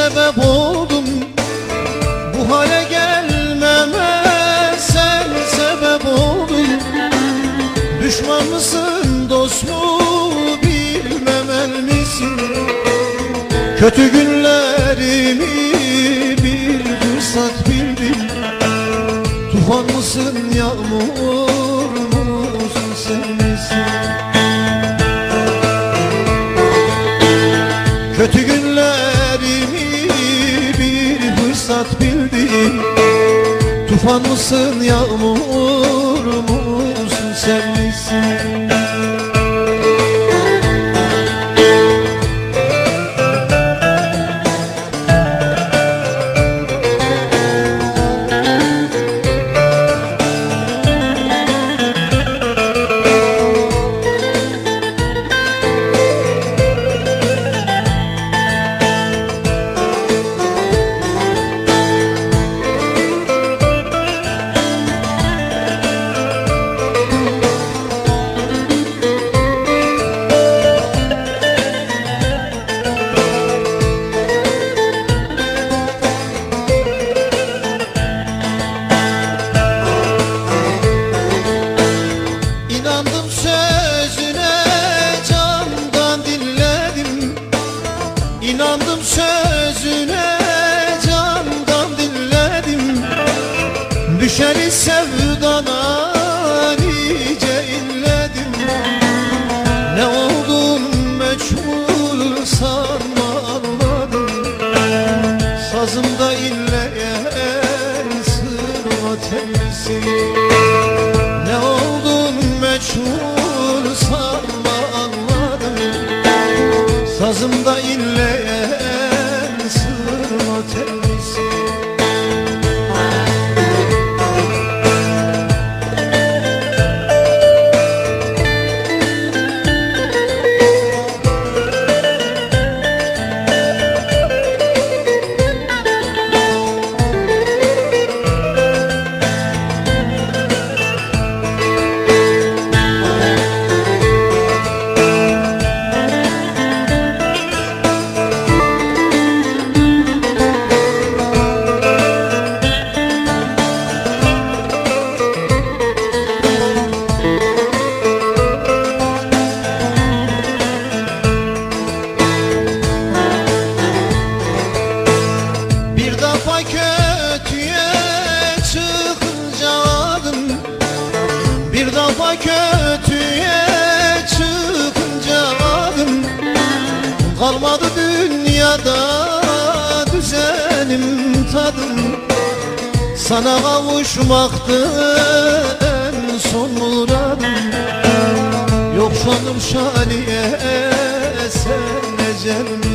sebep oldum. Bu hale gelmeme sen sebep oldun. Düşman mısın dost mu bilmemel misin? Kötü günler fırsat bildin Tufan mısın yağmur musun sen misin Adana Kalmadı dünyada düzenim tadım. Sana kavuşmaktı en son muradım. Yok şanım şaniye sen ecelim